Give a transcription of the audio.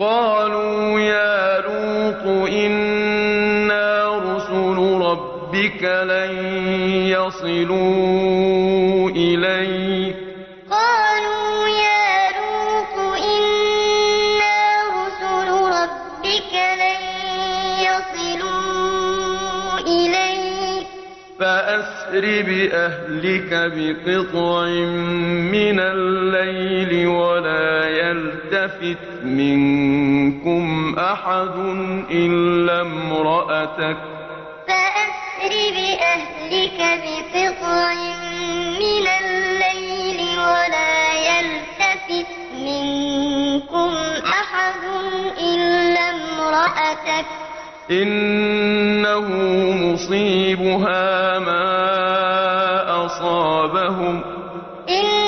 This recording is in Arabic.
قَالُوا يَا لُوطُ إِنَّا رُسُلُ رَبِّكَ لَن يَصِلُوا إِلَيْكَ ۖ. فَأَسْرِ بِأَهْلِكَ بِقِطْعٍ مِّنَ اللَّيْلِ يَلْتَفِتْ مِنكُمْ أَحَدٌ إِلَّا امْرَأَتَكَ ۖ. فَأَسْرِ بِأَهْلِكَ بِقِطْعٍ مِّنَ اللَّيْلِ وَلَا يَلْتَفِتْ مِنكُمْ أَحَدٌ إِلَّا امْرَأَتَكَ ۖ. إِنَّهُ مُصِيبُهَا مَا أَصَابَهُمْ ۚ. إِنَّ